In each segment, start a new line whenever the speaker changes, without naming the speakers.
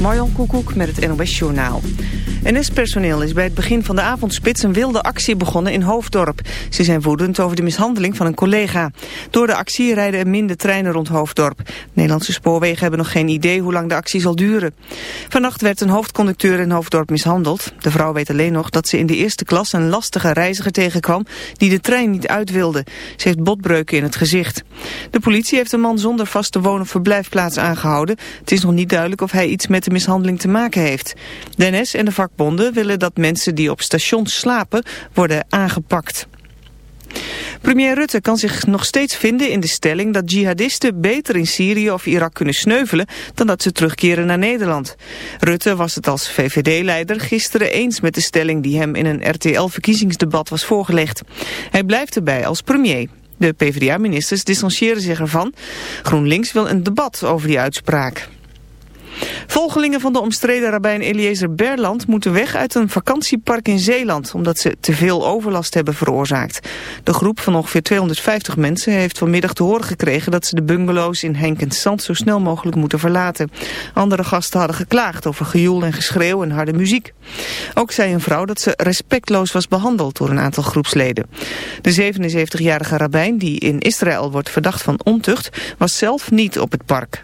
Marjan Koekoek met het NOS Journaal. NS-personeel is bij het begin van de avondspits een wilde actie begonnen in Hoofddorp. Ze zijn woedend over de mishandeling van een collega. Door de actie rijden er minder treinen rond Hoofddorp. Nederlandse spoorwegen hebben nog geen idee hoe lang de actie zal duren. Vannacht werd een hoofdconducteur in Hoofddorp mishandeld. De vrouw weet alleen nog dat ze in de eerste klas een lastige reiziger tegenkwam die de trein niet uit wilde. Ze heeft botbreuken in het gezicht. De politie heeft een man zonder vaste woon- of verblijfplaats aangehouden. Het is nog niet duidelijk of hij iets met de mishandeling te maken heeft. De NS en de vakbonden willen dat mensen die op stations slapen worden aangepakt. Premier Rutte kan zich nog steeds vinden in de stelling dat jihadisten beter in Syrië of Irak kunnen sneuvelen dan dat ze terugkeren naar Nederland. Rutte was het als VVD-leider gisteren eens met de stelling die hem in een RTL-verkiezingsdebat was voorgelegd. Hij blijft erbij als premier. De PvdA-ministers distancieren zich ervan. GroenLinks wil een debat over die uitspraak. Volgelingen van de omstreden rabbijn Eliezer Berland moeten weg uit een vakantiepark in Zeeland, omdat ze te veel overlast hebben veroorzaakt. De groep van ongeveer 250 mensen heeft vanmiddag te horen gekregen dat ze de bungalows in Henkensand zo snel mogelijk moeten verlaten. Andere gasten hadden geklaagd over gejoel en geschreeuw en harde muziek. Ook zei een vrouw dat ze respectloos was behandeld door een aantal groepsleden. De 77-jarige rabbijn, die in Israël wordt verdacht van ontucht, was zelf niet op het park.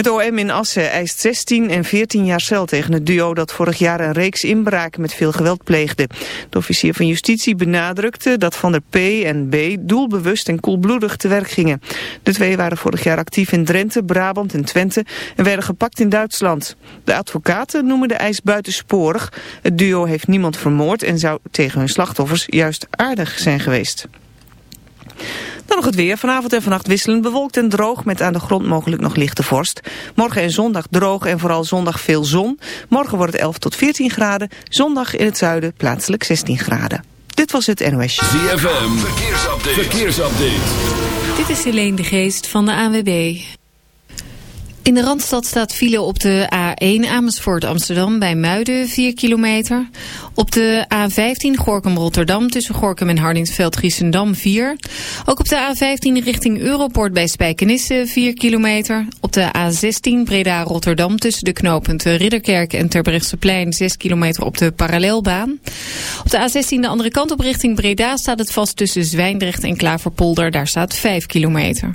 Het OM in Assen eist 16 en 14 jaar cel tegen het duo dat vorig jaar een reeks inbraken met veel geweld pleegde. De officier van justitie benadrukte dat Van der P en B doelbewust en koelbloedig te werk gingen. De twee waren vorig jaar actief in Drenthe, Brabant en Twente en werden gepakt in Duitsland. De advocaten noemen de eis buitensporig. Het duo heeft niemand vermoord en zou tegen hun slachtoffers juist aardig zijn geweest. Nog het weer. Vanavond en vannacht wisselen bewolkt en droog met aan de grond mogelijk nog lichte vorst. Morgen en zondag droog en vooral zondag veel zon. Morgen wordt het 11 tot 14 graden. Zondag in het zuiden plaatselijk 16 graden. Dit was het NOS.
ZFM. Verkeersupdate. Verkeersupdate.
Dit is Helene de Geest van de ANWB. In de Randstad staat file op de A1 Amersfoort Amsterdam bij Muiden 4 kilometer. Op de A15 Gorkum Rotterdam tussen Gorkum en Hardingsveld Giessendam 4. Ook op de A15 richting Europort bij Spijkenisse 4 kilometer. Op de A16 Breda Rotterdam tussen de knooppunten Ridderkerk en Terbrechtseplein 6 kilometer op de parallelbaan. Op de A16 de andere kant op richting Breda staat het vast tussen Zwijndrecht en Klaverpolder. Daar staat 5 kilometer.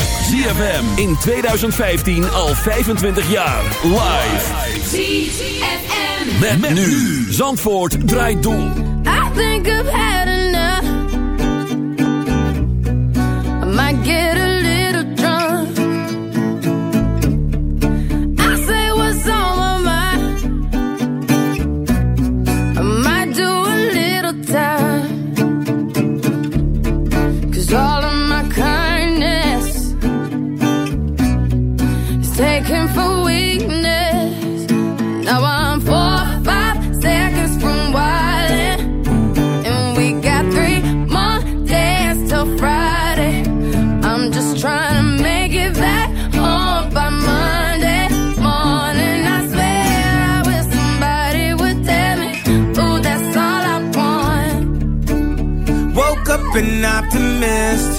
ZFM in 2015 al 25 jaar. Live.
ZFM.
Met, nu. Zandvoort draait door.
I think I've had an optimist.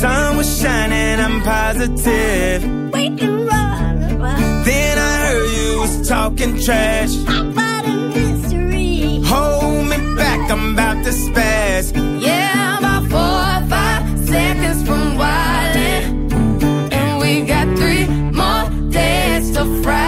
Sun was shining, I'm positive. Then I heard you was talking trash. About a mystery. Hold me back, I'm about to spaz. Yeah, I'm about four or five seconds from wildin'. And we got three more days to
fry.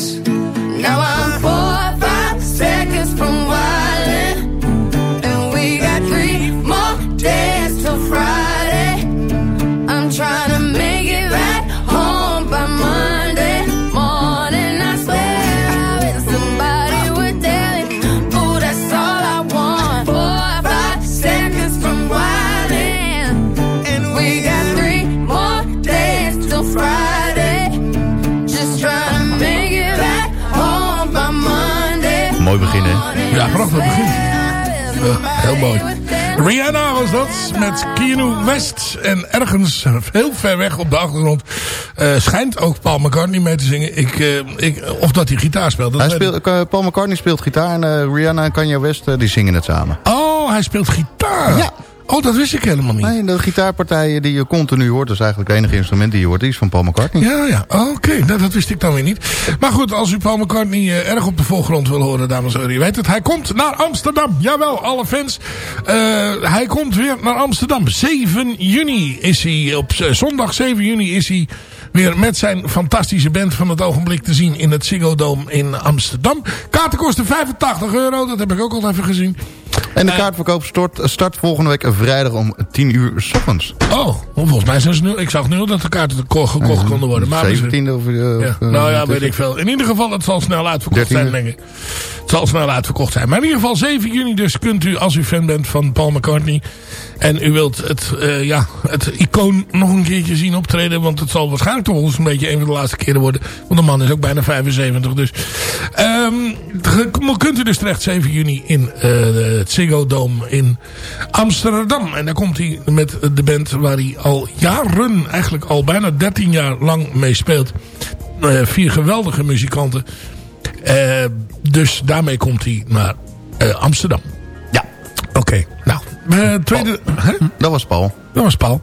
Ja, prachtig begin. Ja, heel mooi. Rihanna was dat, met Keanu West. En ergens heel ver weg op de achtergrond eh, schijnt ook Paul McCartney mee te zingen. Ik, eh, ik, of dat hij gitaar speelt. Dat
Hij speelt, eh, Paul McCartney speelt gitaar en Rihanna en Kanye West die zingen het samen.
Oh, hij speelt gitaar.
Ja.
Oh, dat wist ik helemaal niet.
Nee, de gitaarpartijen die je continu hoort, dat is eigenlijk het enige instrument die je hoort, die is van Paul McCartney.
Ja, ja. Oké, nou, dat wist ik dan weer niet. Maar goed, als u Paul McCartney eh, erg op de voorgrond wil horen, dames en heren. Je weet het, hij komt naar Amsterdam. Jawel, alle fans. Eh, hij komt weer naar Amsterdam. 7 juni is hij, op eh, zondag 7 juni is hij weer met zijn fantastische band van het ogenblik te zien in het Ziggo Dome in Amsterdam. Kaarten kosten 85 euro, dat heb ik ook al even gezien.
En de kaartverkoop start, start volgende week vrijdag om 10 uur s ochtends.
Oh, volgens mij zijn ze nu, ik zag nu al dat de kaarten geko- gekocht konden worden. Maar we-
17e of... eh,
Ja.
eh,
nou ja, weet ik veel. In ieder geval, het zal snel uitverkocht
13e.
zijn, denk ik. Het zal snel uitverkocht zijn. Maar in ieder geval 7 juni dus kunt u, als u fan bent van Paul McCartney... en u wilt het, eh, ja, het icoon nog een keertje zien optreden... want het zal waarschijnlijk toch wel eens een beetje een van de laatste keren worden. Want de man is ook bijna 75 dus. Ge- kunt u dus terecht 7 juni in eh, het Ziggo Dome in Amsterdam. En daar komt hij met de band waar hij al jaren, eigenlijk al bijna 13 jaar lang mee speelt. Eh, vier geweldige muzikanten. Dus daarmee komt hij naar Amsterdam.
Ja,
Oké, nou. Eh, tweede, hè?
dat was Paul.
Dat was Paul.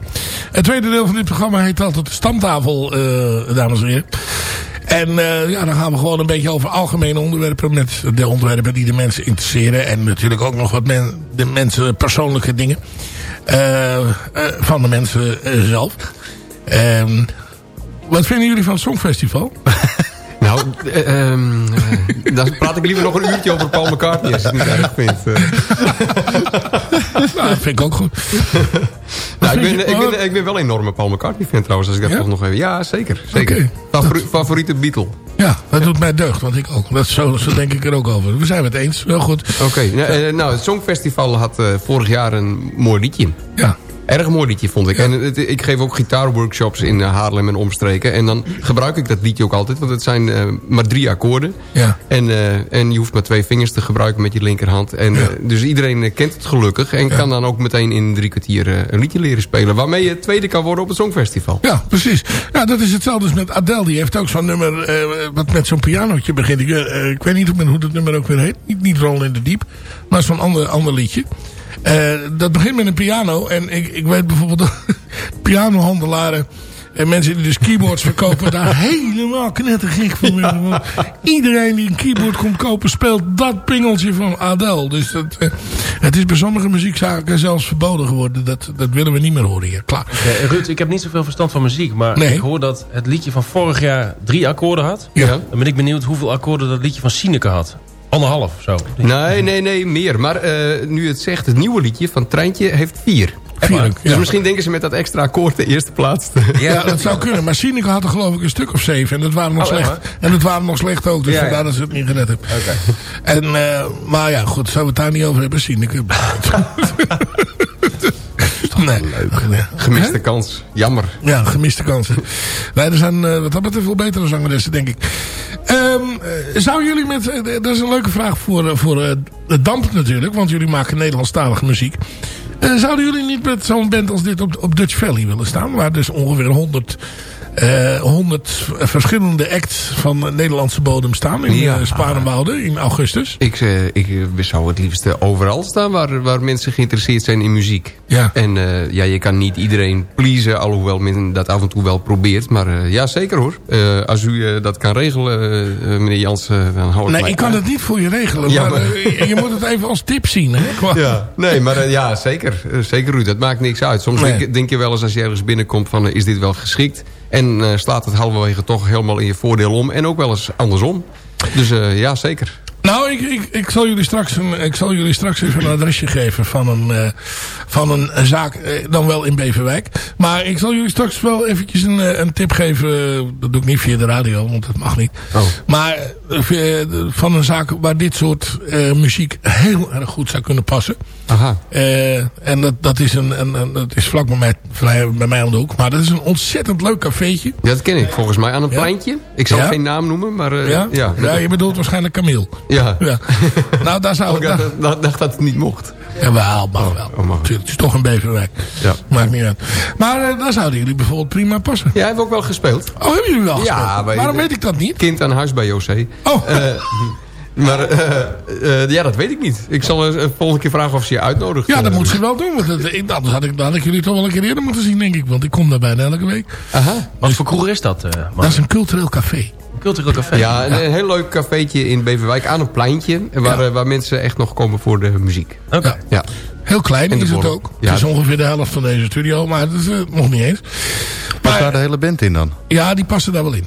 Het tweede deel van dit programma heet altijd de stamtafel, eh, dames en heren. En eh, ja, dan gaan we gewoon een beetje over algemene onderwerpen. Met de onderwerpen die de mensen interesseren. En natuurlijk ook nog wat men, de mensen persoonlijke dingen. van de mensen zelf. Wat vinden jullie van het Songfestival?
Nou, eh, ehm, eh, dan praat ik liever nog een uurtje over Paul McCartney als je het niet erg vindt. eh.
nou, dat vind ik ook goed.
nou, ik, ben, ik, ben, ik ben wel een enorme Paul McCartney fan trouwens, als ik dat
Ja?
toch nog even... Ja, zeker. zeker. Favori- favoriete Beatle.
Ja, dat doet mij deugd, want ik ook. Dat, zo, zo denk ik er ook over. We zijn het eens, wel goed.
Oké, nou, nou, het Songfestival had vorig jaar een mooi liedje.
Ja,
Erg mooi liedje, vond ik. En het, ik geef ook gitaarworkshops in eh, Haarlem en omstreken. En dan gebruik ik dat liedje ook altijd, want het zijn eh, maar drie akkoorden.
ja.
En, eh, en je hoeft maar twee vingers te gebruiken met je linkerhand. En, dus iedereen kent het gelukkig. En kan dan ook meteen in drie kwartier een liedje leren spelen. Waarmee je tweede kan worden op het Songfestival.
Ja, precies. Ja, dat is hetzelfde als met Adele. Die heeft ook zo'n nummer wat met zo'n pianootje begint. Ik, ik weet niet hoe, hoe dat nummer ook weer heet. Niet, niet Roll in the Deep, maar zo'n ander, ander liedje. Eh, dat begint met een piano. En ik, ik weet bijvoorbeeld dat pianohandelaren... En mensen die dus keyboards verkopen daar helemaal knettergek van worden. Want Iedereen die een keyboard komt kopen speelt dat pingeltje van Adele. Dus dat, eh, het is bij sommige muziekzaken zelfs verboden geworden. Dat, dat willen we niet meer horen hier. Klaar.
Ja, Ruud, ik heb niet zoveel verstand van muziek, maar
Nee.
ik hoor dat het liedje van vorig jaar drie akkoorden had.
Ja.
Dan ben ik benieuwd hoeveel akkoorden dat liedje van Sineke had. Anderhalf zo.
Nee, nee, nee, meer. Maar eh, nu het zegt, het nieuwe liedje van Treintje heeft vier.
Vier
Dus
ja.
misschien denken ze met dat extra akkoord de eerste plaats. te-
Ja, dat zou kunnen. Maar Sineke had er geloof ik een stuk of zeven. En dat waren nog
Oh, echt
slecht. En dat waren nog slecht ook. Dus
Ja, ja.
vandaar dat ze het niet gered hebben. En, eh, maar ja, goed. Zullen we het daar niet over hebben? Sineke. nee. Leuk.
Gemiste kans. Jammer.
Ja, gemiste kansen. Nee, er zijn eh, wat dat betreft wel betere zangeressen, denk ik. Ehm, eh, zou jullie met... eh, dat is een leuke vraag voor, eh, voor eh, de Damp natuurlijk. Want jullie maken Nederlandstalige muziek. Eh, zouden jullie niet met zo'n band als dit op, op Dutch Valley willen staan? Waar dus ongeveer 100 eh, 100 verschillende acts van Nederlandse bodem staan in
Ja.
ja. Sparenwoude in augustus.
Ik, eh, ik eh, zou het liefst eh, overal staan waar, waar mensen geïnteresseerd zijn in muziek.
Ja.
En eh, ja, je kan niet iedereen pleasen, alhoewel men dat af en toe wel probeert. Maar eh, ja, zeker hoor. Eh, als u eh, dat kan regelen, eh, eh, meneer Jansen, dan hou ik
Nee,
mij
ik kan het niet voor je regelen.
Ja,
maar,
maar-
eh, je moet het even als tip zien. Hè? Qua-
Ja, nee, maar eh, ja, zeker. Eh, zeker Ruud, dat maakt niks uit. Soms
Nee.
denk, denk je wel eens als je ergens binnenkomt van... eh, is dit wel geschikt? En eh, slaat het halverwege toch helemaal in je voordeel om. En ook wel eens andersom. Dus eh, ja, zeker.
Nou, ik, ik, ik, zal jullie straks een, ik zal jullie straks even een adresje geven van een, eh, van een, zaak, eh, dan wel in Beverwijk. Maar ik zal jullie straks wel eventjes een, eh, een tip geven. Dat doe ik niet via de radio, want dat mag niet.
Oh.
Maar van een zaak waar dit soort muziek heel erg goed zou kunnen passen.
Aha.
En dat, dat, is een, een, een- dat is vlak bij mij, bij mij om de hoek. Maar dat is een ontzettend leuk cafeetje.
Ja, dat ken ik. Volgens mij aan een
Ja?
pleintje. Ik zal
Ja?
geen naam noemen, maar
Ja?
ja.
Ja, je bedoelt waarschijnlijk Camille.
Ja.
Ja. nou, daar zou
Oh,
ik...
dacht dat, dacht dat het niet mocht.
Jawel, mag wel.
oh, mag.
Natuurlijk, het is toch een Beverwijk.
Ja.
Maakt niet uit. Maar eh, daar zouden jullie bijvoorbeeld prima passen.
Ja, hebben we ook wel gespeeld.
Oh, hebben jullie wel
Ja,
gespeeld? Waarom weet ik dat niet?
Kind aan huis bij José.
Oh,
Eh, maar eh, eh, ja, dat weet ik niet. Ik zal eh, volgende keer vragen of ze je uitnodigt.
ja, dat moet ze wel doen. Want ik- anders had ik, dan had ik jullie toch wel een keer eerder moeten zien, denk ik. Want ik kom daar bijna elke week.
Aha.
Wat voor kroeg is dat, eh?
Dat is een cultureel café.
Cultureel café.
Ja, een, een heel leuk cafeetje in Beverwijk aan een pleintje. Waar,
Ja.
eh, waar mensen echt nog komen voor de muziek.
Oké.
Ja.
Ja.
Heel klein is het ook.
Ja.
Het is ongeveer de helft van deze studio, maar dat is eh, nog niet eens.
Past daar de hele band in dan?
ja, die passen daar wel in.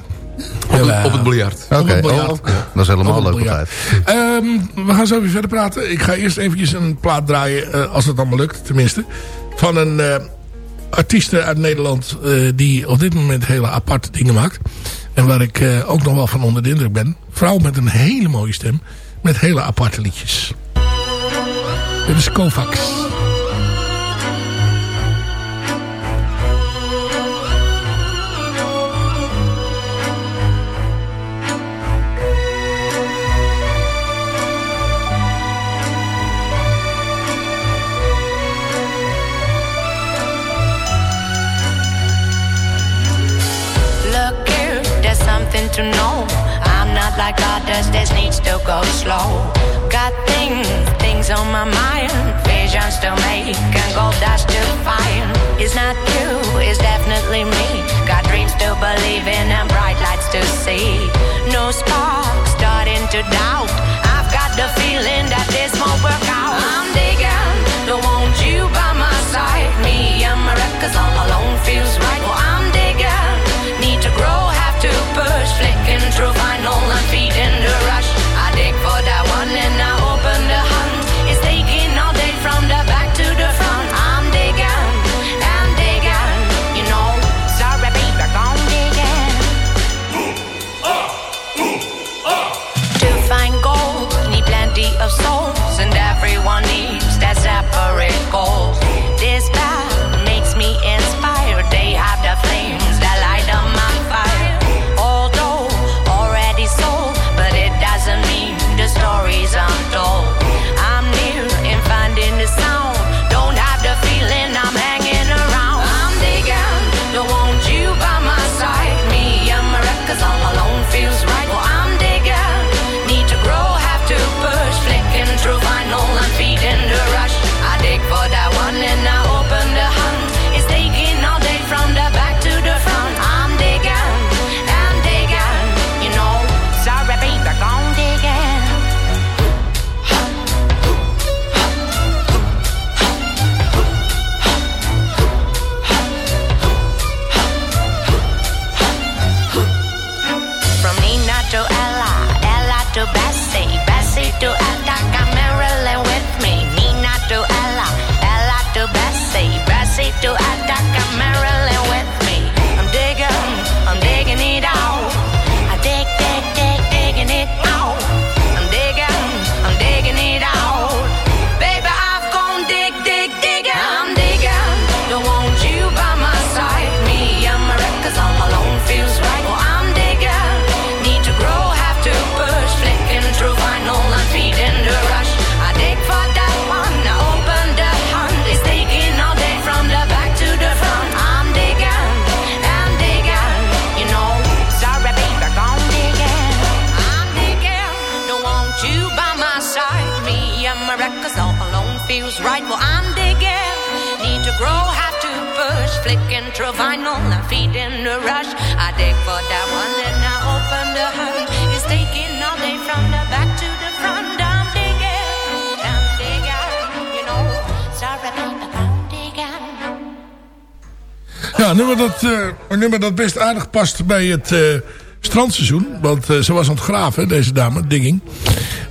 Op, het, op het biljart.
Oké,
Op
oh, dat is helemaal
Op
leuk altijd.
Ehm, we gaan zo weer verder praten. Ik ga eerst eventjes een plaat draaien, eh, als het allemaal lukt tenminste. Van een eh artieste uit Nederland eh, die op dit moment hele aparte dingen maakt. En waar ik eh, ook nog wel van onder de indruk ben. Vrouw met een hele mooie stem. Met hele aparte liedjes. Dit is Kovacs. Aardig past bij het eh, strandseizoen. Want eh, ze was aan het graven, deze dame, Digging.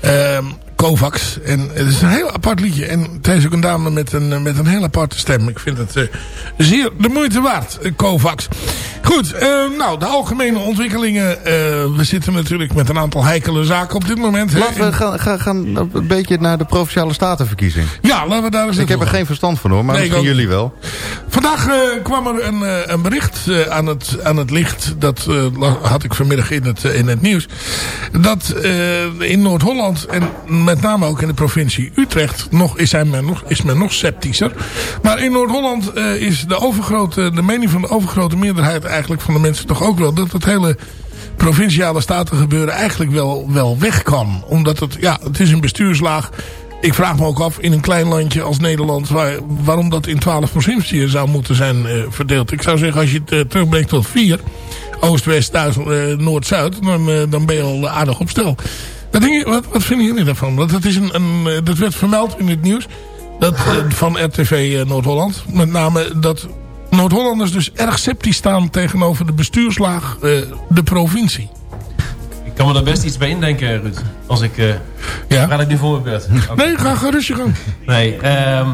Ehm Kovacs. En het is een heel apart liedje. En het is ook een dame met een, eh, met een heel aparte stem. Ik vind het zeer de moeite waard, Kovacs. Goed, nou, de algemene ontwikkelingen. we zitten natuurlijk met een aantal heikele zaken op dit moment. hè.
Laten we gaan, gaan, gaan een beetje naar de Provinciale Statenverkiezing.
Ja, laten we daar eens
Ik heb er geen verstand van hoor, maar
Nee,
misschien
ook
jullie wel.
Vandaag eh, kwam er een, eh, een bericht eh, aan, het, aan het licht. Dat had ik vanmiddag in het, in het nieuws. Dat in Noord-Holland en met name ook in de provincie Utrecht... Nog, is, men nog, is men nog sceptischer. Maar in Noord-Holland is de, overgrote, de mening van de overgrote meerderheid... eigenlijk van de mensen toch ook wel... dat het hele provinciale statengebeuren eigenlijk wel, wel weg kan. Omdat het, ja, het is een bestuurslaag... Ik vraag me ook af in een klein landje als Nederland... Waar, waarom dat in twaalf provinciën zou moeten zijn eh, verdeeld. Ik zou zeggen als je het eh, terugbrengt tot vier... Oost, West, Thuis, eh, Noord, Zuid... Dan, ben je al aardig op stel. Wat, vinden jullie daarvan? Want dat, is een, dat werd vermeld in het nieuws dat, van RTV Noord-Holland. Met name dat Noord-Hollanders dus erg sceptisch staan... tegenover de bestuurslaag de provincie.
Ik kan me daar best iets bij indenken, Ruud. Als ik... eh
Ja.
Praat ik nu voor mijn.
Nee, ga gerust je gang.
Nee, ehm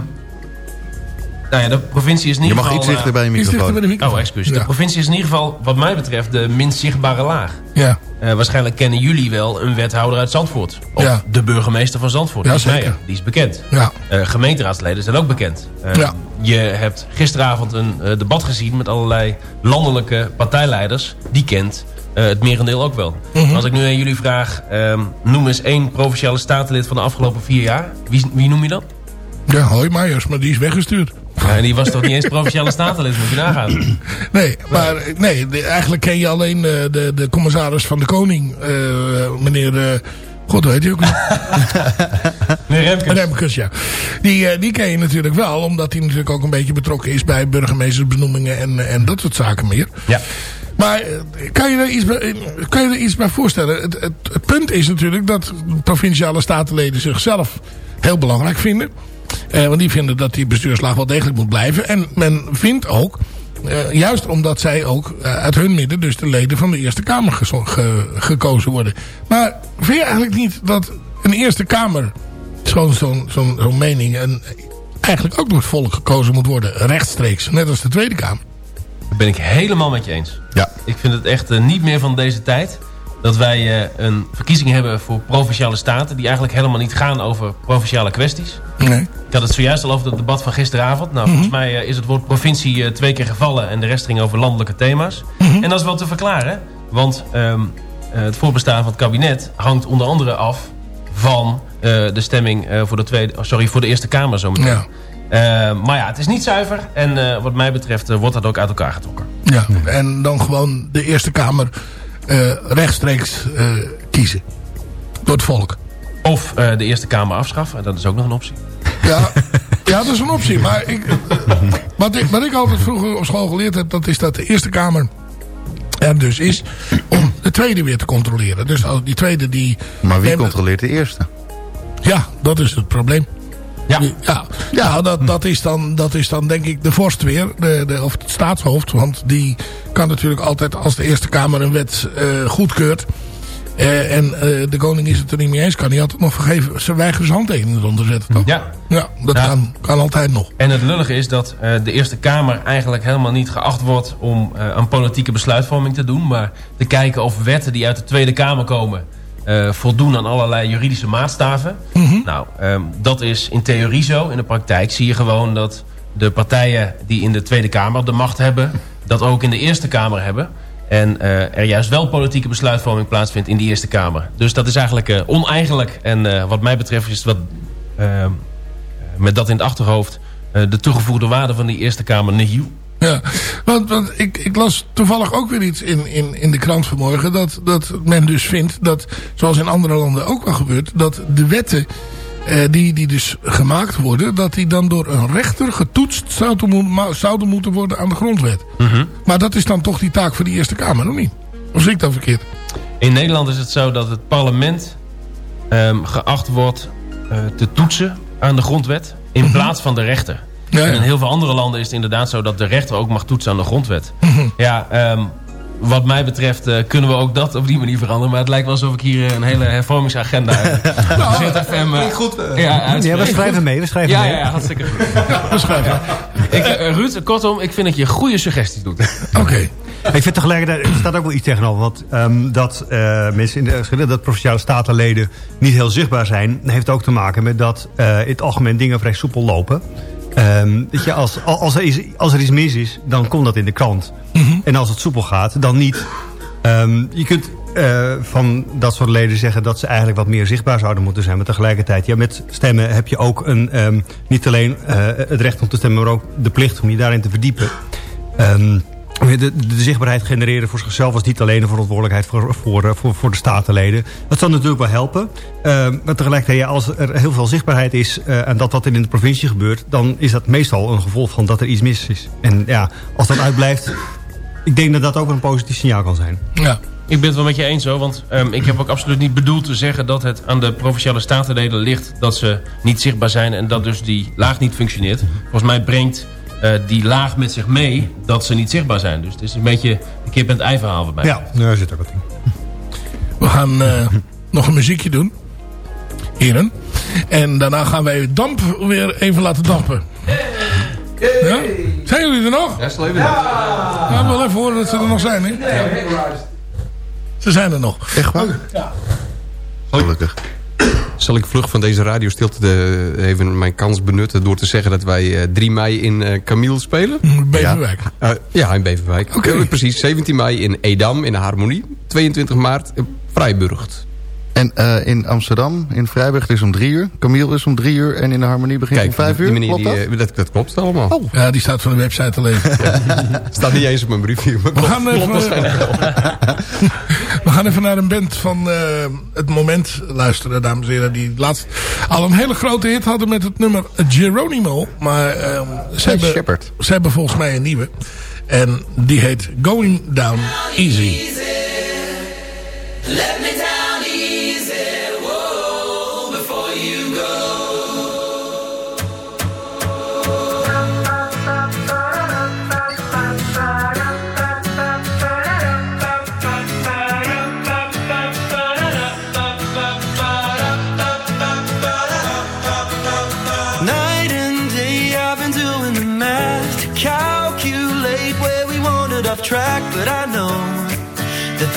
nou ja, de provincie is in
Je
ieder
mag
geval...
iets dichter bij je
Iets dichter bij
microfoon.
de microfoon.
Oh, excuus.
Ja.
De provincie is in ieder geval, wat mij betreft, de minst zichtbare laag.
Ja,
Eh, waarschijnlijk kennen jullie wel een wethouder uit Zandvoort. Of
Ja.
de burgemeester van Zandvoort.
Ja, zeker.
Meijer. Die is bekend.
ja.
Eh, gemeenteraadsleden zijn ook bekend. Eh,
Ja.
Je hebt gisteravond een eh, debat gezien met allerlei landelijke partijleiders. Die kent eh, het merendeel ook wel.
Mhm.
Als ik nu aan jullie vraag, ehm, noem eens één provinciale statenlid van de afgelopen vier jaar. Wie, wie noem je dan?
Ja, hoi Meijers, maar die is weggestuurd.
Ja, die was toch niet eens provinciale statenlid, moet je nagaan.
Nee, maar nee, de- eigenlijk ken je alleen eh, de, de commissaris van de koning, eh, meneer... eh, God, heet hij ook niet?
Nee, Remkes.
Remkes, ja. Die, eh, die ken je natuurlijk wel, omdat hij natuurlijk ook een beetje betrokken is bij burgemeestersbenoemingen en, en dat soort zaken meer.
Ja.
Maar eh, kan je er iets bij, kan je er iets bij voorstellen? Het, het, het punt is natuurlijk dat provinciale statenleden zichzelf heel belangrijk vinden. Eh, want die vinden dat die bestuurslaag wel degelijk moet blijven. En men vindt ook, eh, juist omdat zij ook eh, uit hun midden... dus de leden van de Eerste Kamer gekozen worden. Maar vind je eigenlijk niet dat een Eerste Kamer... zo'n zo'n zo'n mening... En eigenlijk ook door het volk gekozen moet worden rechtstreeks. Net als de Tweede Kamer.
Ben ik helemaal met je eens.
Ja.
Ik vind het echt eh, niet meer van deze tijd... dat wij eh, een verkiezing hebben voor provinciale staten... die eigenlijk helemaal niet gaan over provinciale kwesties.
Nee.
Ik had het zojuist al over het debat van gisteravond. Nou, volgens mij eh, is het woord provincie twee keer gevallen... en de rest ging over landelijke thema's. En dat is wel te verklaren. Want ehm, eh, het voorbestaan van het kabinet hangt onder andere af... van de stemming voor, de tweede, oh, sorry, voor de Eerste Kamer zometeen.
Ja.
Eh, maar ja, het is niet zuiver. En eh, wat mij betreft eh, wordt dat ook uit elkaar getrokken.
Ja, en dan gewoon de Eerste Kamer eh, rechtstreeks eh, kiezen. Door het volk.
Of eh, de Eerste Kamer afschaffen. Dat is ook nog een optie.
Ja, ja dat is een optie. Maar ik, wat, ik, wat ik altijd vroeger op school geleerd heb... dat is dat de Eerste Kamer er dus is om de Tweede weer te controleren. Dus die Tweede die...
Maar wie
neemt-
controleert de eerste?
Ja, dat is het probleem.
Ja.
Ja, ja dat, dat, is dan, dat is dan denk ik de vorst weer, de, de, of het staatshoofd. Want die kan natuurlijk altijd als de Eerste Kamer een wet eh, goedkeurt... eh, en eh, de koning is het er niet mee eens, kan hij altijd nog vergeven, zijn weigeren zijn handtekening eronder zetten. Toch?
Ja.
Ja, dat
Ja.
Kan, kan altijd nog.
En het lullige is dat de Eerste Kamer eigenlijk helemaal niet geacht wordt... om een politieke besluitvorming te doen. Maar te kijken of wetten die uit de Tweede Kamer komen... eh, voldoen aan allerlei juridische maatstaven. Nou, ehm, dat is in theorie zo. In de praktijk zie je gewoon dat de partijen die in de Tweede Kamer de macht hebben... dat ook in de Eerste Kamer hebben... En eh, er juist wel politieke besluitvorming plaatsvindt in die Eerste Kamer. Dus dat is eigenlijk eh, oneigenlijk. En wat mij betreft is het wat... ehm, met dat in het achterhoofd de toegevoegde waarde van die Eerste Kamer nihil.
Ja, want, want ik, ik las toevallig ook weer iets in, in, in de krant vanmorgen... Dat, dat men dus vindt dat, zoals in andere landen ook wel gebeurt... dat de wetten eh, die, die dus gemaakt worden, dat die dan door een rechter getoetst zouden, zouden moeten worden aan de grondwet. Maar dat is dan toch die taak voor de Eerste Kamer, of niet? Of zie ik dat verkeerd?
In Nederland is het zo dat het parlement ehm, geacht wordt eh, te toetsen aan de grondwet in plaats van de rechter.
Ja, ja.
En in heel veel andere landen is het inderdaad zo dat de rechter ook mag toetsen aan de grondwet. Ja, ehm, wat mij betreft eh, kunnen we ook dat op die manier veranderen. Maar het lijkt wel alsof ik hier eh, een hele hervormingsagenda heb. ZFM, eh,
goed.
ja.
Ja, we schrijven mee, we schrijven
Ja,
mee.
ja, ja, hartstikke goed. Ik, eh, Ruud, kortom, ik vind dat je goede suggesties doet.
Oké.
Ik vind tegelijkertijd, er staat ook wel iets tegenover. Want ehm, dat eh, mensen in de dat provinciale statenleden niet heel zichtbaar zijn... heeft ook te maken met dat eh, in het algemeen dingen vrij soepel lopen. Weet je, als, als, er is, als er iets mis is, dan komt dat in de krant. En als het soepel gaat, dan niet. Ehm, je kunt eh, van dat soort leden zeggen dat ze eigenlijk wat meer zichtbaar zouden moeten zijn. Maar tegelijkertijd, ja, met stemmen heb je ook een, ehm, niet alleen eh, het recht om te stemmen... maar ook de plicht om je daarin te verdiepen. De, de, zichtbaarheid genereren voor zichzelf was niet alleen een verantwoordelijkheid voor, voor, eh, voor, voor de statenleden. Dat zal natuurlijk wel helpen. Ehm, maar tegelijkertijd, ja, als er heel veel zichtbaarheid is eh, en dat wat in de provincie gebeurt, dan is dat meestal een gevolg van dat er iets mis is. En ja, als dat uitblijft, ik denk dat dat ook een positief signaal kan zijn.
Ja.
Ik ben het wel met je eens hoor, want ehm, ik heb ook absoluut niet bedoeld te zeggen dat het aan de provinciale statenleden ligt dat ze niet zichtbaar zijn en dat dus die laag niet functioneert. Volgens mij brengt eh, die laag met zich mee dat ze niet zichtbaar zijn. Dus het is een beetje een kip en het ei verhaal bij mij.
Ja, daar zit ook wat in.
We gaan eh, nog een muziekje doen. Heren. En daarna gaan wij damp weer even laten dampen. Ja? Zijn jullie er nog?
Ja, slepen.
Ja, wel even horen dat ze er nog zijn, hè? Ze zijn er nog.
Echt waar?
Ja.
Gelukkig.
Zal ik vlug van deze radiostilte de, even mijn kans benutten... door te zeggen dat wij eh, 3 mei in eh Camille spelen?
Beverwijk.
Ja, ja in Beverwijk.
Oké.
Eh, precies, 17 mei in Edam in de Harmonie. 22 maart in Vrijburgt.
En eh, in Amsterdam, in Vrijburg, is om drie uur. Camille is om drie uur en in de Harmonie begint om vijf uur.
meneer
Klopt
die,
dat?
eh, dat, dat klopt allemaal.
Oh.
Ja, die staat van de website alleen.
Staat niet eens op mijn briefje. Maar
We gaan,
klopt
even,
waarschijnlijk wel.
we gaan even naar een band van eh, het moment luisteren, dames en heren. Die laatst al een hele grote hit hadden met het nummer Geronimo. Maar eh, ze, hebben, ze hebben volgens mij een nieuwe. En die heet Going Down Easy.
Let me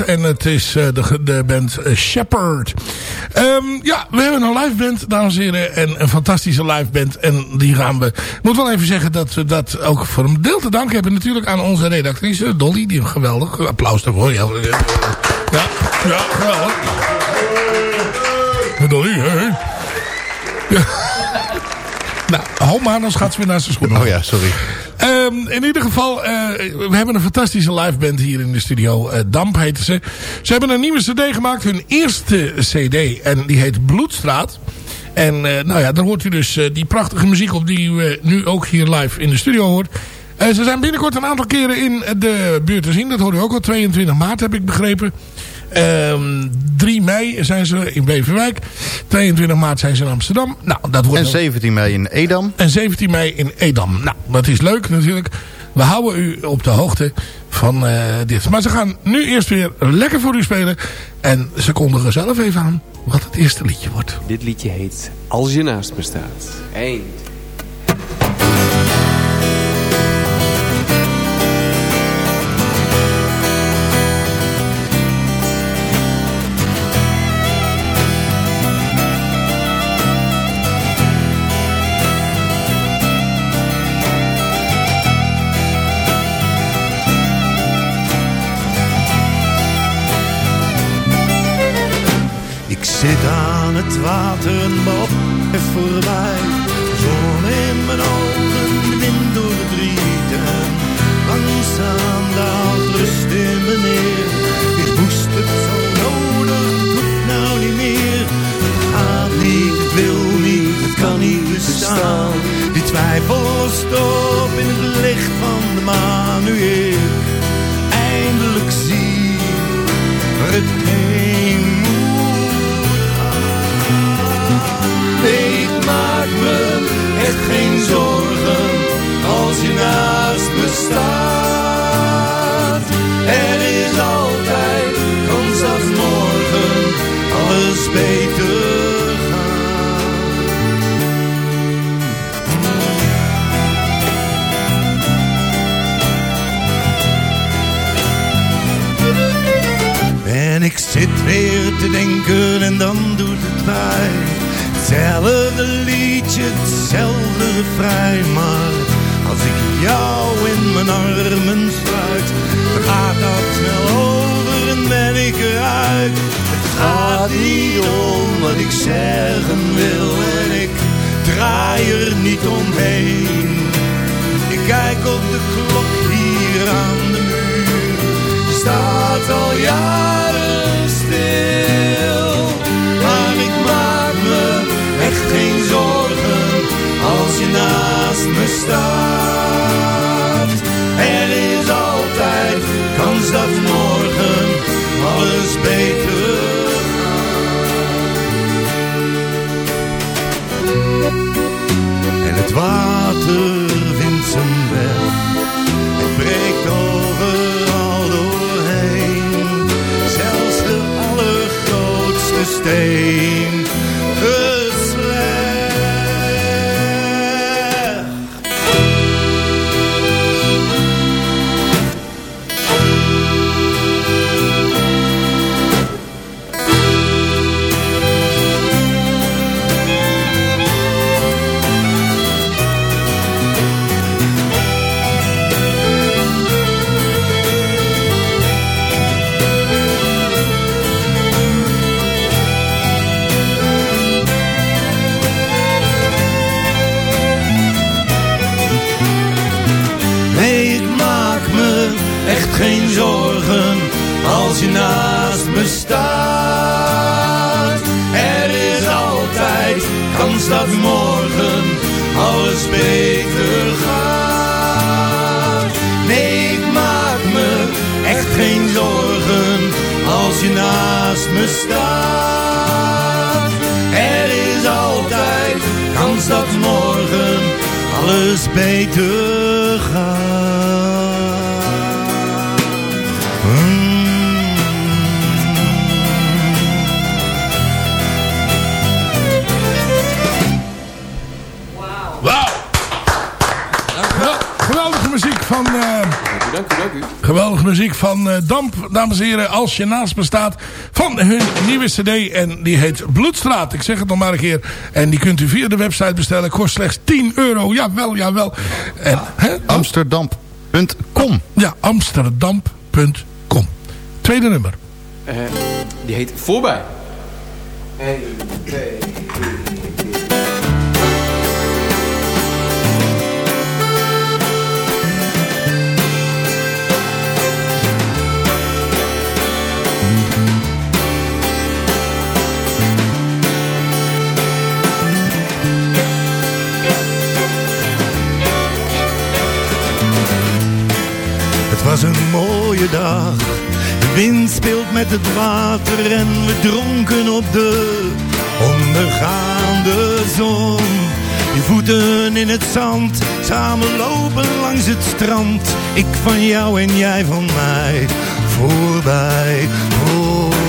En het is eh, de, de band Shepherd. Ehm, ja, we hebben een live band, dames en heren. En een fantastische live band. En die gaan we... Ik moet wel even zeggen dat we dat ook voor een deel te danken hebben. Natuurlijk aan onze redactrice Dolly. Die geweldig applaus daarvoor. Ja, ja, ja geweldig. Dolly, hè? Ja. Nou, hou maar, gaat ze weer naar zijn schoenen.
Oh ja, sorry.
Ehm, in ieder geval, eh, we hebben een fantastische live band hier in de studio. Eh, Damp heten ze. Ze hebben een nieuwe cd gemaakt, hun eerste cd. En die heet Bloedstraat. En eh, nou ja, daar hoort u dus die prachtige muziek op die u nu ook hier live in de studio hoort. Ze zijn binnenkort een aantal keren in de buurt te zien. Dat hoort u ook al. 22 maart heb ik begrepen. Ehm 3 mei zijn ze in Beverwijk. 22 maart zijn ze in Amsterdam. Nou, dat wordt
En
ook-
17 mei in Edam.
en 17 mei in Edam. Nou, dat is leuk natuurlijk. We houden u op de hoogte van eh, dit. Maar ze gaan nu eerst weer lekker voor u spelen. En ze kondigen zelf even aan wat het eerste liedje wordt.
Dit liedje heet Als je naast me staat. Eén.
Ik zit aan het water, maar op voorbij. Zon in mijn ogen, wind door het. En langzaam daalt rust in me neer. Ik moest het zo nodig, het hoeft nou niet meer. Het gaat niet, het wil niet, het kan niet bestaan. Die twijfel stop in het licht van de maan. Nu ik eindelijk zie het heen me echt geen zorgen als je naast me staat. Er is altijd kans dat morgen alles beter. En ik zit weer te denken en dan doet het pijn. Hetzelfde liedje, hetzelfde refrein. Maar als ik jou in mijn armen sluit, dan gaat dat snel over en ben ik eruit. Het gaat niet om wat ik zeggen wil en ik draai er niet omheen. Ik kijk op de klok hier aan de muur, staat al jaren als je naast me staat. Er is altijd kans dat morgen alles beter. En het water vindt zijn weg. Het breekt overal doorheen. Zelfs de allergrootste steen. Dat morgen alles beter gaat. Nee, ik maak me echt geen zorgen als je naast me staat. Er is altijd kans dat morgen alles beter gaat.
Dank u, dank u.
Geweldige muziek van eh, Damp, dames en heren, als je naast me staat. Van hun nieuwe cd en die heet Bloedstraat. Ik zeg het nog maar een keer. En die kunt u via de website bestellen. Kost slechts 10 euro. Jawel, jawel. En, hè?
Amsterdam.com.
Ja, amsterdam.com. Tweede nummer.
Eh, die heet Voorbij. 1, 2,
Het was een mooie dag. De wind speelt met het water en we dronken op de ondergaande zon. Je voeten in het zand, samen lopen langs het strand. Ik van jou en jij van mij, voorbij, voorbij.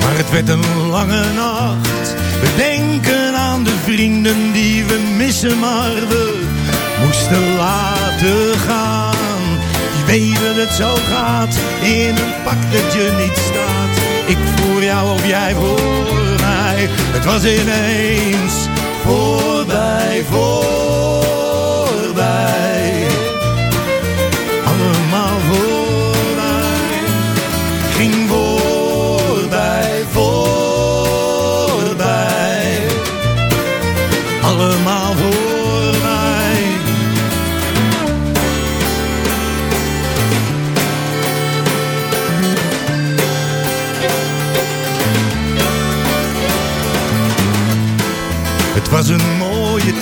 Maar het werd een lange nacht. We denken aan de vrienden die we missen, maar we moesten laten gaan. Je weet dat het zo gaat, in een pak dat je niet staat. Ik voor jou of jij voor mij. Het was ineens voorbij, voorbij.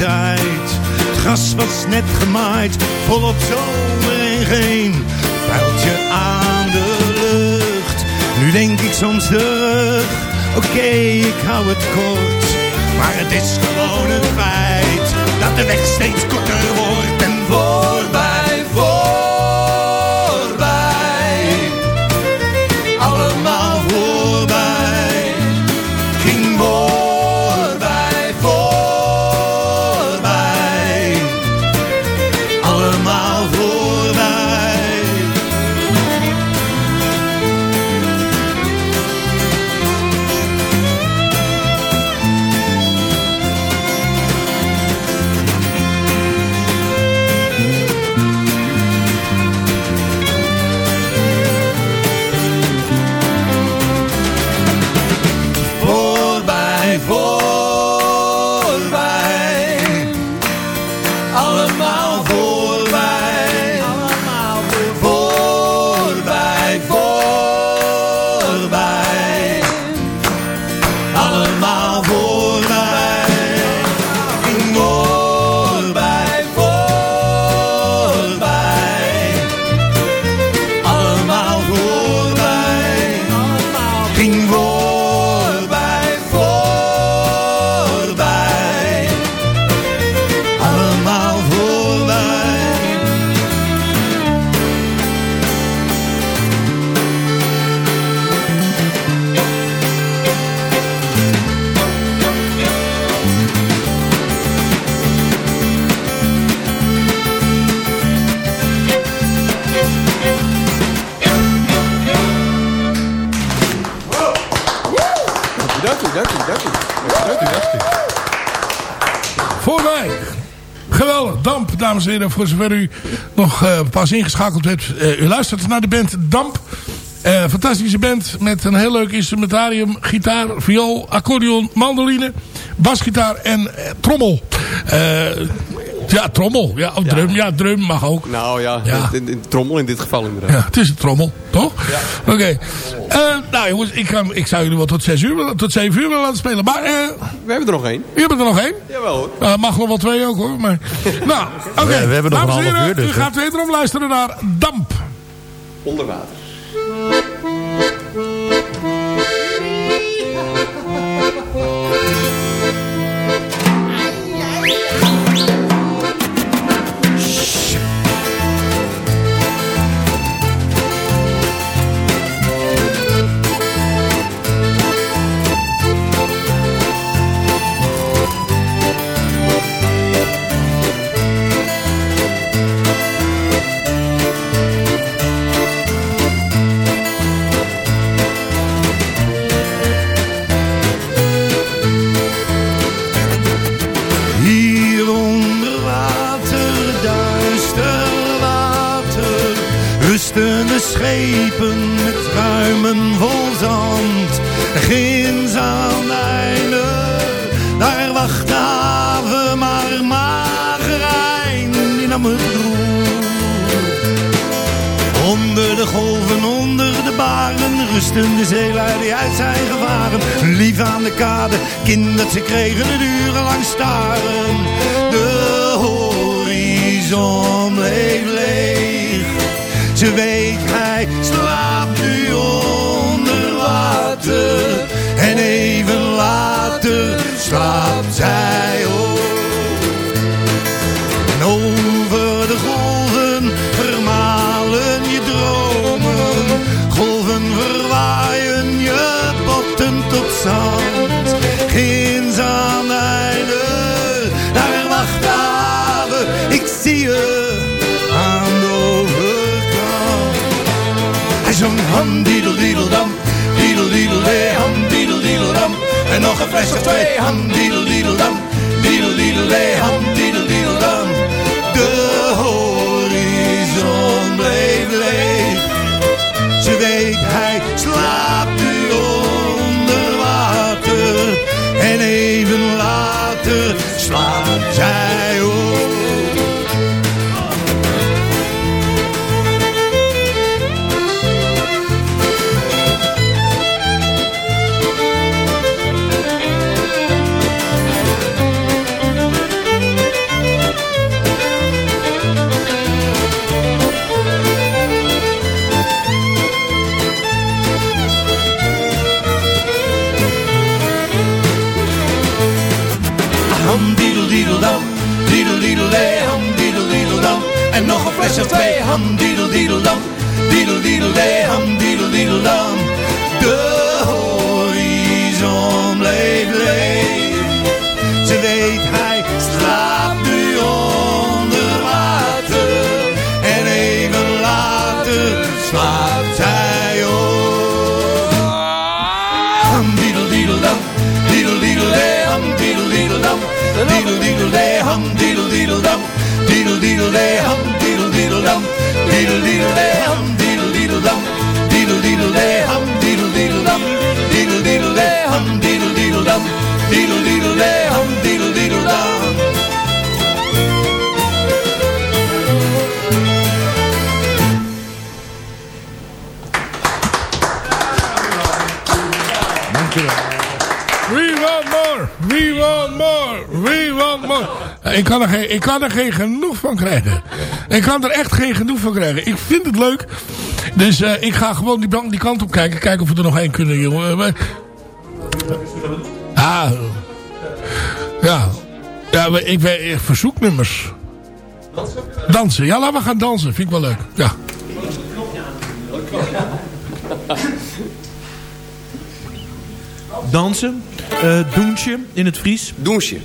Het gras was net gemaaid. Volop zomer en geen vuiltje aan de lucht. Nu denk ik soms terug. Oké, ik hou het kort. Maar het is gewoon een feit. Dat de weg steeds korter wordt. En voorbij.
Heren. Voor zover u nog eh, pas ingeschakeld hebt. Eh, u luistert naar de band Damp. Eh, fantastische band met een heel leuk instrumentarium. Gitaar, viool, accordeon, mandoline, basgitaar en trommel. Ja, trommel. Ja, of drum. Ja, drum mag ook.
Nou ja,
Ja.
Trommel in dit geval inderdaad.
Ja, het is een trommel, toch? Oké. Eh, nou jongens, ik, kan, ik zou jullie wel tot 6 uur, tot 7 uur willen laten spelen. Maar
We hebben er nog één.
je hebt er nog één.
Jawel hoor.
Uh, mag nog wel twee ook hoor. Maar, nou, oké.
We- we hebben nog
Dames
een
en
half
heren,
uur dus,
U gaat wederom luisteren naar Damp.
Onder water.
Schepen met ruimen vol zand. Ginds aan einde, daar wacht de haven, maar magerijn die nam het. Onder de golven, onder de baren, rusten de zeelui die uit zijn gevaren. Lief aan de kade, kind dat ze kregen het urenlang staren. De horizon bleef leeg. Ze weet, hij slaapt nu onder water. En even later slaapt zij op. zong ham diedel diedeldam, diedel diedel dee, ham diedel diedeldam. En nog een fles twee, ham diedel diedeldam, diedel diedel dee, ham diedel diedeldam. De horizon bleef leeg. Ze weet hij slaapt nu onder water. En even later slaapt zij
Ik kan, er geen, ik kan er geen genoeg van krijgen. Ik kan er echt geen genoeg van krijgen. Ik vind het leuk. Dus eh, ik ga gewoon die, die kant op kijken. Kijken of we er nog één kunnen, jongen. Maar- Ah. Ja. Ja, maar ik weet eh, verzoeknummers. Dansen? Ja, laten we gaan dansen. Vind ik wel leuk. Ja.
Dansen, eh doensje in het Fries.
Doensje.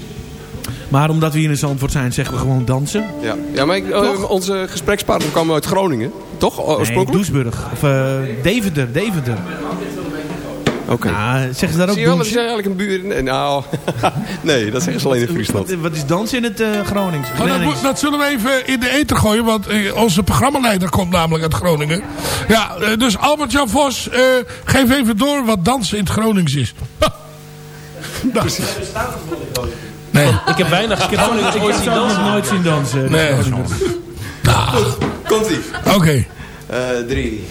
Maar omdat we hier in Zandvoort zijn, zeggen we gewoon dansen.
Ja, ja maar ik, eh, onze gesprekspartner kwam uit Groningen. Toch?
Nee,
Oorspronkelijk?
Doesburg. Of eh, Deventer, Deventer.
Oké.
Nou, zeggen ze daar ook
Zie je wel, dat
dansen?
is eigenlijk een buur... nee, Nou, nee, dat zeggen ze alleen in Friesland.
Wat, wat is dansen in het eh Gronings?
Maar dat, moet- dat zullen we even in de eten gooien. Want onze programmaleider komt namelijk uit Groningen. Ja, dus Albert-Jan Vos, eh, geef even door wat dansen in het Gronings is. Nou. Nee.
Ik heb weinig ik heb Groningers ooit zien
nog
dansen.
nooit zien dansen.
Nee.
Groningers.
Komt-ie.
Oké.
Eh, drie,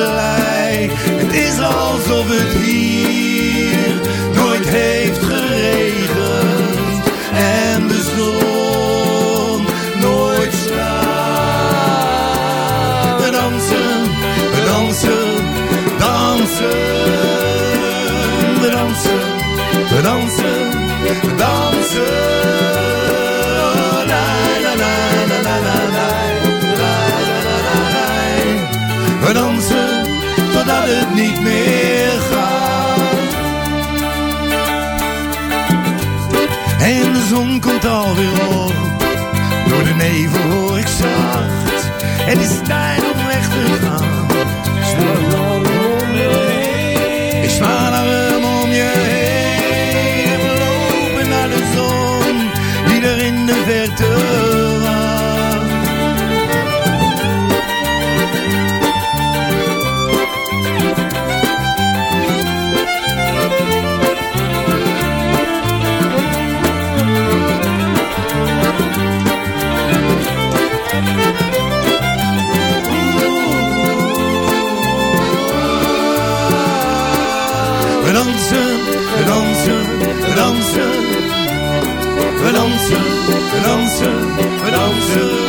Het is alsof het hier nooit heeft geregend en de zon nooit slaat. We dansen, we dansen, dansen, we dansen. We dansen, we dansen. En de zon komt alweer op. Door de nevel hoor ik zacht. Het is tijd om weg te gaan. Ik sla een dansen. We dansen, we dansen, we dansen.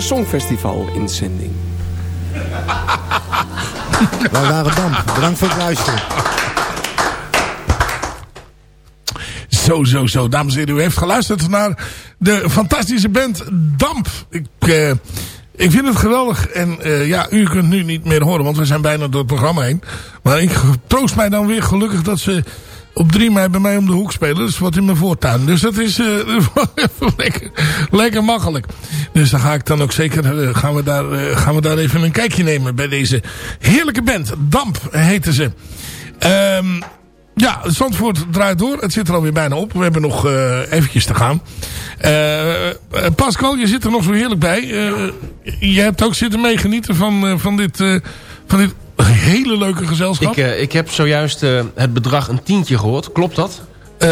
Songfestival-inzending.
Wij waren Damp. Bedankt voor het luisteren.
Zo, zo, zo. Dames en heren, u heeft geluisterd naar de fantastische band Damp. Ik, eh, ik vind het geweldig. En eh, ja, u kunt nu niet meer horen, want we zijn bijna door het programma heen. Maar ik troost mij dan weer gelukkig dat ze op 3 mei bij mij om de hoek spelen. Dus wat in mijn voortuin. Dus dat is eh, lekker, lekker makkelijk. Dus dan ga ik dan ook zeker, eh, gaan, we daar, eh, gaan we daar even een kijkje nemen bij deze heerlijke band. Damp heten ze. Ehm ja, Zandvoort draait door. Het zit er alweer bijna op. We hebben nog eventjes te gaan. Pascal, je zit er nog zo heerlijk bij. je hebt ook zitten meegenieten van, van, dit, van dit hele leuke gezelschap.
Ik, ik heb zojuist het bedrag een tientje gehoord. Klopt dat?
Eh,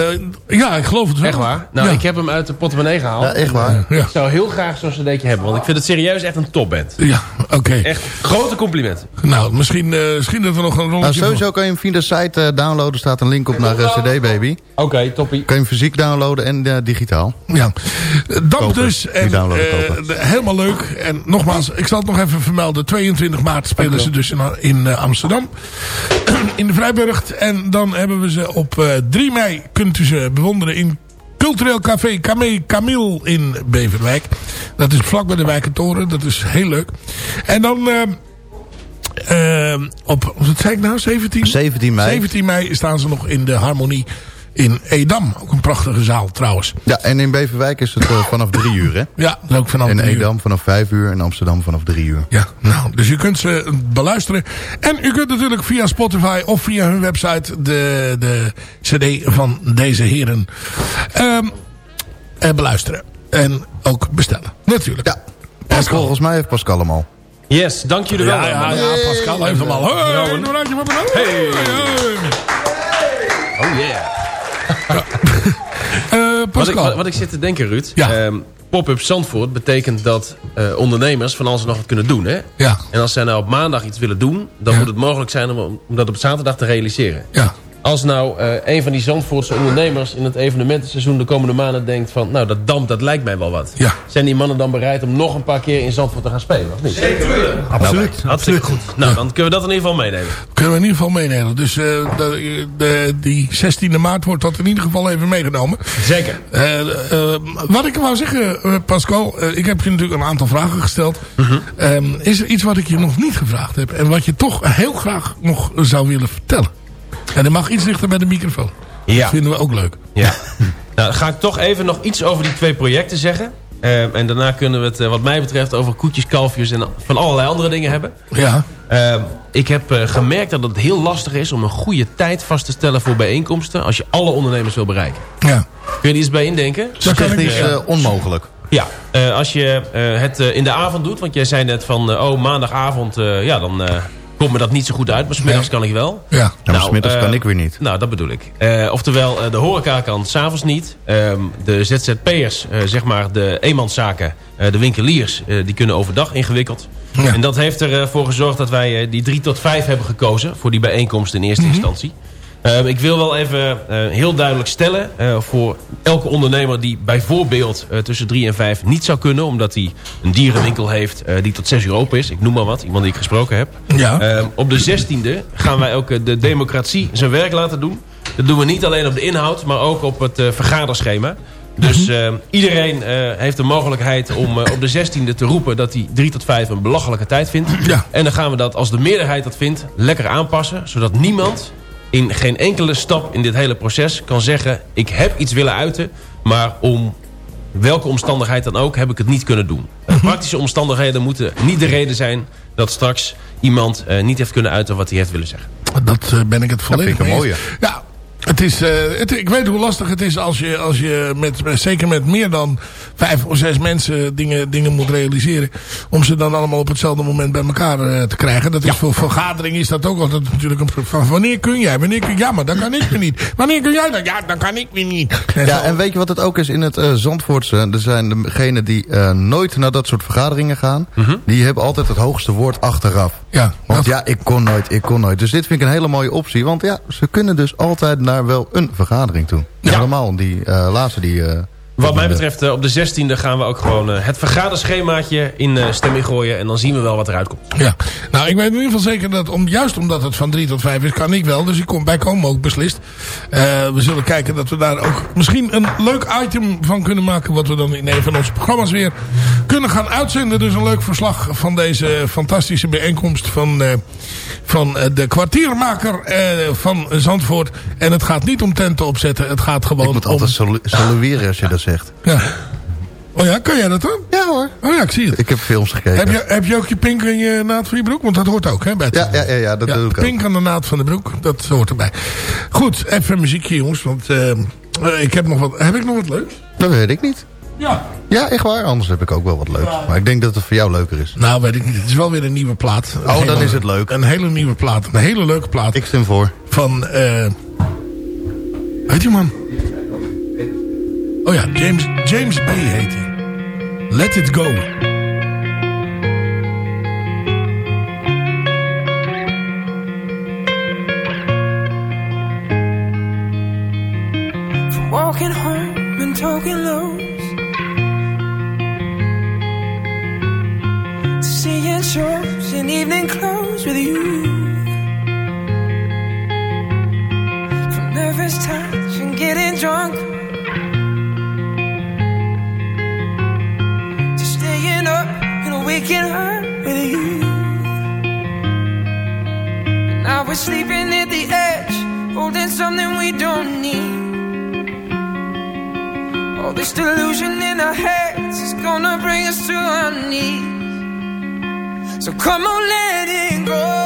ja, ik geloof het wel.
Echt waar? Nou,
Ja.
ik heb hem uit de portemonnee gehaald.
Ja, echt waar.
Ja.
Ik zou heel graag zo'n cd'tje hebben. Want ik vind het serieus echt een topband.
Ja, oké.
Echt grote complimenten.
Nou, misschien, eh misschien dat we nog een
Nou,
rondje...
sowieso kan je hem via de site eh, downloaden. staat een link op naar CD Baby.
Oké, toppie.
Kan je hem fysiek downloaden en digitaal.
Ja, damp
Kopen.
dus. En, eh, helemaal leuk. En nogmaals, ik zal het nog even vermelden. 22 maart spelen ze dus in, in Amsterdam. in de Vrijburg. En dan hebben we ze op eh, 3 mei. Kunt u ze bewonderen in Cultureel Café Camille in Beverwijk. Dat is vlak bij de Wijkentoren. Dat is heel leuk. En dan... eh, eh, op, wat zei ik nou? 17?
17 mei.
17 mei staan ze nog in de Harmonie in Edam. Ook een prachtige zaal trouwens.
Ja, en in Beverwijk is het eh, vanaf 3 uur, hè?
Ja, ook vanaf
In
drie uur.
Edam vanaf 5 uur en Amsterdam vanaf 3 uur.
Ja, nou, dus u kunt ze beluisteren. En u kunt natuurlijk via Spotify of via hun website de, de cd van deze heren ehm, eh, beluisteren. En ook bestellen, natuurlijk.
Ja, en volgens mij heeft Pascal hem al.
Yes, dank jullie wel.
Ja, ja, ja, Pascal heeft hem al. Een.
Hey. Oh yeah.
Eh,
Wat ik, wat, wat ik zit te denken, Ruud. Ehm, Pop-up Zandvoort betekent dat eh, ondernemers van alles en nog wat kunnen doen. Hè?
Ja,
En als zij nou op maandag iets willen doen... dan
Ja.
moet het mogelijk zijn om, om dat op zaterdag te realiseren.
ja.
Als nou eh, een van die Zandvoortse ondernemers in het evenementenseizoen de komende maanden denkt van... nou, dat damp, dat lijkt mij wel wat.
Ja.
Zijn die mannen dan bereid om nog een paar keer in Zandvoort te gaan spelen, of niet?
Absoluut.
Hartstikke goed. Nou, dan kunnen we dat in ieder geval meenemen.
Kunnen we in ieder geval meenemen. Dus eh, de, de, die 16e maart wordt dat in ieder geval even meegenomen.
Zeker.
Eh, eh, wat ik wou zeggen, eh, Pascal, ik heb je natuurlijk een aantal vragen gesteld.
Mhm.
Ehm, is er iets wat ik je nog niet gevraagd heb en wat je toch heel graag nog zou willen vertellen? En dat mag iets dichter bij de microfoon.
Ja.
Dat vinden we ook leuk.
Ja. nou, dan ga ik toch even nog iets over die twee projecten zeggen. Ehm, en daarna kunnen we het wat mij betreft over koetjes, kalfjes en van allerlei andere dingen hebben.
Ja.
Ehm, ik heb eh, gemerkt dat het heel lastig is om een goede tijd vast te stellen voor bijeenkomsten als je alle ondernemers wil bereiken.
Ja.
Kun je er iets bij indenken?
Dat is uh, onmogelijk.
Ja, uh, als je uh, het uh, in de avond doet, want jij zei net van, uh, oh maandagavond, ja dan komt me dat niet zo goed uit, maar smiddags kan ik wel.
Ja, nou, smiddags kan ik weer niet.
Nou, dat bedoel ik. oftewel, de horeca kan s'avonds niet. Um, de ZZP'ers, zeg maar de eenmanszaken, de winkeliers, die kunnen overdag ingewikkeld. Ja. En dat heeft ervoor gezorgd dat wij die drie tot vijf hebben gekozen voor die bijeenkomst in eerste mm -hmm. instantie. Uh, ik wil wel even uh, heel duidelijk stellen uh, voor elke ondernemer die bijvoorbeeld tussen drie en vijf niet zou kunnen. Omdat hij een dierenwinkel heeft die tot zes uur open is. Ik noem maar wat, iemand die ik gesproken heb.
Ja.
op de zestiende gaan wij ook de democratie zijn werk laten doen. Dat doen we niet alleen op de inhoud, maar ook op het vergaderschema. Dus uh, iedereen uh, heeft de mogelijkheid om uh, op de 16e te roepen dat hij 3 tot 5 een belachelijke tijd vindt.
Ja.
En dan gaan we dat, als de meerderheid dat vindt, lekker aanpassen. Zodat niemand in geen enkele stap in dit hele proces kan zeggen... ik heb iets willen uiten, maar om welke omstandigheid dan ook heb ik het niet kunnen doen. Praktische omstandigheden moeten niet de reden zijn dat straks iemand niet heeft kunnen uiten wat hij heeft willen zeggen.
Dat ben ik het volledig
mee eens.
Ja, het is, uh, het, ik weet hoe lastig het is als je, als je met, zeker met meer dan vijf of zes mensen dingen, dingen moet realiseren. Om ze dan allemaal op hetzelfde moment bij elkaar uh, te krijgen. Dat is ja. voor vergadering is dat ook altijd natuurlijk een van wanneer kun jij? Wanneer kun, ja, maar dan kan ik weer niet. Wanneer kun jij dan? Ja, dan kan ik weer niet.
En ja, en weet je wat het ook is in het uh, Zandvoortse? Er zijn degenen die nooit naar dat soort vergaderingen gaan. -hmm. Die hebben altijd het hoogste woord achteraf.
Ja,
want dat... ja, ik kon nooit, ik kon nooit. Dus dit vind ik een hele mooie optie. Want ja, ze kunnen dus altijd naar wel een vergadering toe. Ja. Allemaal die uh, laatste die...
Wat mij betreft, uh, op de 16e gaan we ook gewoon uh, het vergaderschemaatje in uh, stemming gooien. En dan zien we wel wat eruit komt.
Ja, nou ik weet in ieder geval zeker dat, om, juist omdat het van 3 tot 5 is, kan ik wel. Dus ik kom, wij komen ook beslist. we zullen kijken dat we daar ook misschien een leuk item van kunnen maken. Wat we dan in een van onze programma's weer kunnen gaan uitzenden. Dus een leuk verslag van deze fantastische bijeenkomst van, van de kwartiermaker van Zandvoort. En het gaat niet om tenten opzetten. Het gaat gewoon
ik moet
om...
altijd salu salueren als je dat zegt.
Ja. Oh ja, kan jij dat dan?
Ja hoor.
Oh ja, ik zie het.
Ik heb films gekeken.
Heb je, heb je ook je pink en je naad van je broek? Want dat hoort ook, hè? Bij
ja, ja, ja, ja, dat
ja,
doe ik
pink aan de naad van de broek, dat hoort erbij. Goed, even muziekje jongens, want uh, ik heb nog wat... Heb ik nog wat leuks?
Dat weet ik niet.
Ja.
Ja, echt waar. Anders heb ik ook wel wat leuks. Maar ik denk dat het voor jou leuker is.
Nou, weet ik niet. Het is wel weer een nieuwe plaat. Een
oh,
hele,
dan is het leuk.
Een hele nieuwe plaat. Een hele leuke plaat.
Ik stem voor.
Van, eh... Uh, weet je man? Oh ja, James, James Bay heet hij. Let It Go.
Walking home and talking lows seeing shows in evening clothes with you. From nervous touch and getting drunk and waking hurt with you. Now we're sleeping at the edge, holding something we don't need. All this delusion in our heads is gonna bring us to our knees. So come on, let it go.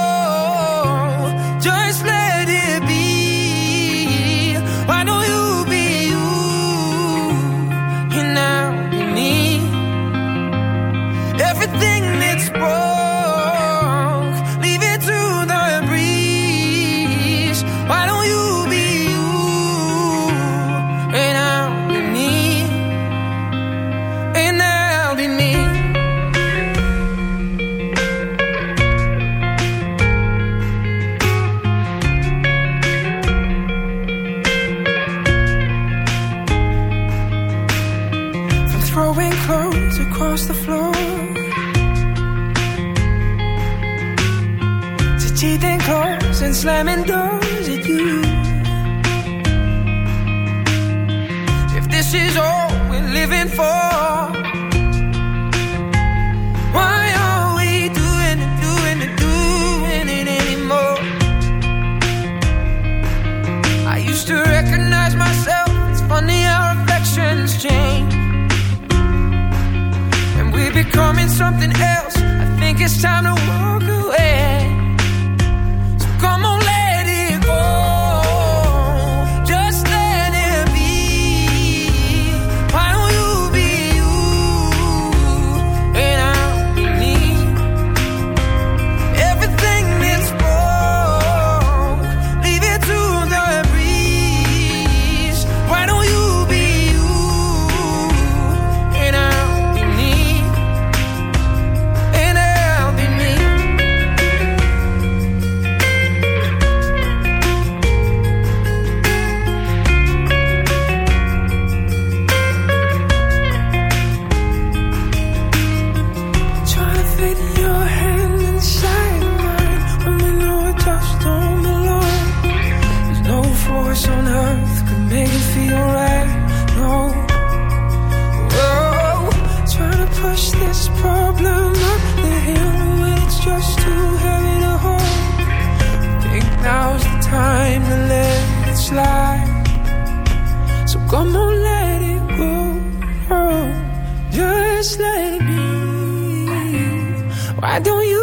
Slamming doors at you. If this is all we're living for, why are we doing it, doing it, doing it anymore? I used to recognize myself. It's funny how reflections change. And we're becoming something else. I think it's time to walk away. Just it be. Why don't you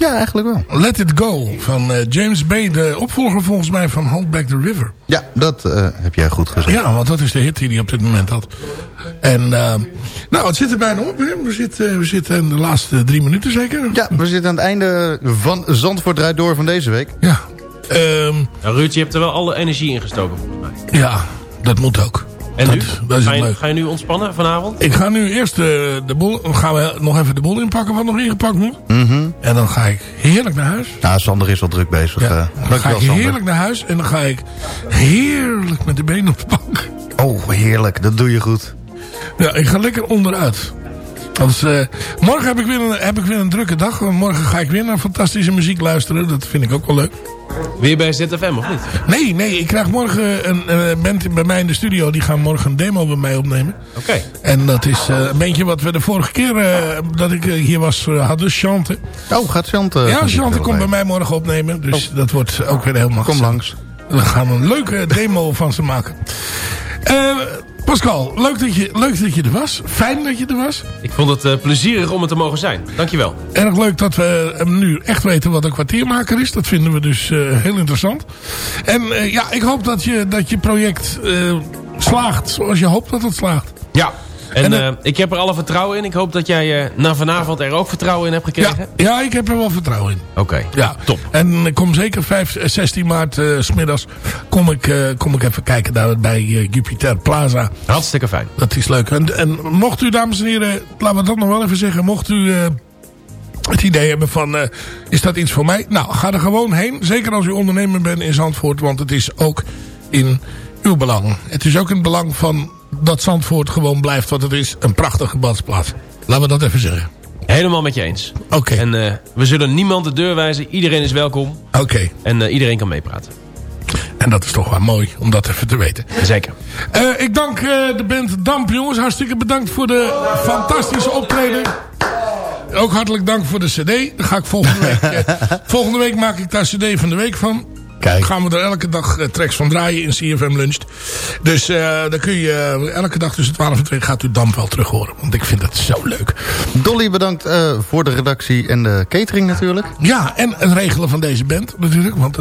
Ja,
eigenlijk wel.
Let It Go van eh, James Bay, de opvolger volgens mij van Hold Back the River.
Ja, dat eh, heb jij goed gezegd.
Ja, want dat is de hit die hij op dit moment had. En eh, nou, het zit er bijna op. Hè? We, zitten, we zitten in de laatste drie minuten zeker.
Ja, we zitten aan het einde van Zandvoort draait door van deze week.
Ja. Ehm,
Nou, Ruud, je hebt er wel alle energie in gestoken volgens mij.
ja, dat moet ook.
En
dat,
nu?
Dat is
ga, je,
leuk.
ga je nu ontspannen vanavond?
Ik ga nu eerst eh, de boel, gaan we nog even de boel inpakken wat nog ingepakt moet.
Mhm.
En dan ga ik heerlijk naar huis.
Nou, Sander is al druk bezig.
Ja.
eh.
Dan ga ik
Sander.
heerlijk naar huis en dan ga ik heerlijk met de benen op de bank.
Oh, heerlijk. Dat doe je goed.
Ja, ik ga lekker onderuit. Als, eh, morgen heb ik, weer een, heb ik weer een drukke dag. Morgen ga ik weer naar fantastische muziek luisteren. Dat vind ik ook wel leuk.
Weer bij ZFM, of niet?
Nee, nee, ik krijg morgen een uh, band bij mij in de studio. Die gaan morgen een demo bij mij opnemen.
Oké.
En dat is uh, een beetje wat we de vorige keer uh, dat ik hier was hadden, Chante.
Oh, gaat Chante?
Ja, Chante komt bij mij morgen opnemen. Dus oh. dat wordt ook weer helemaal
Kom langs.
We gaan een leuke demo van ze maken. Pascal, leuk dat, je, leuk dat je er was. Fijn dat je er was.
Ik vond het uh, plezierig om het te mogen zijn. Dankjewel.
Erg leuk dat we uh, nu echt weten wat een kwartiermaker is. Dat vinden we dus uh, heel interessant. En ja, ik hoop dat je, dat je project slaagt zoals je hoopt dat het slaagt.
Ja, en, en uh, ik heb er alle vertrouwen in. Ik hoop dat jij uh, na vanavond er ook vertrouwen in hebt gekregen.
Ja, ja ik heb er wel vertrouwen in.
Oké, okay,
ja.
top.
En ik kom zeker 5, 16 maart uh, smiddags kom ik, kom ik even kijken daar bij Jupiter Plaza.
Hartstikke fijn.
Dat is leuk. En, en mocht u, dames en heren, laten we dat nog wel even zeggen. Mocht u het idee hebben van, is dat iets voor mij? Nou, ga er gewoon heen. Zeker als u ondernemer bent in Zandvoort. Want het is ook in uw belang. Het is ook in het belang van dat Zandvoort gewoon blijft wat het is. Een prachtige badplaats. Laten we dat even zeggen.
Helemaal met je eens.
Oké. Okay.
En uh, we zullen niemand de deur wijzen. Iedereen is welkom.
Oké. Okay.
En uh, iedereen kan meepraten.
En dat is toch wel mooi om dat even te weten.
Zeker.
Uh, ik dank de band Damp, jongens. Hartstikke bedankt voor de fantastische optreden. Ook hartelijk dank voor de cd. Dan ga ik volgende week... volgende week maak ik daar cd van de week van.
Kijk.
Gaan we er elke dag uh, tracks van draaien in CFM Lunch. Dus uh, dan kun je uh, elke dag tussen 12 en 2 gaat u Damp wel terug horen. Want ik vind het zo leuk.
Dolly bedankt voor de redactie en de catering natuurlijk.
Ja, en het regelen van deze band natuurlijk. Want?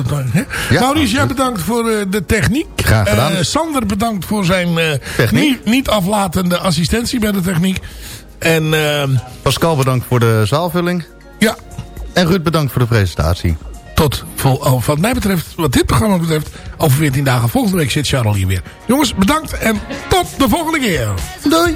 Ja, Maurice, jij bedankt voor de techniek.
Graag gedaan.
Sander bedankt voor zijn niet, niet aflatende assistentie bij de techniek. En,
Pascal bedankt voor de zaalvulling.
Ja.
En Ruud bedankt voor de presentatie
tot, vol, wat mij betreft, wat dit programma betreft, over 14 dagen. Volgende week zit Charles hier weer. Jongens, bedankt en tot de volgende keer.
Doei.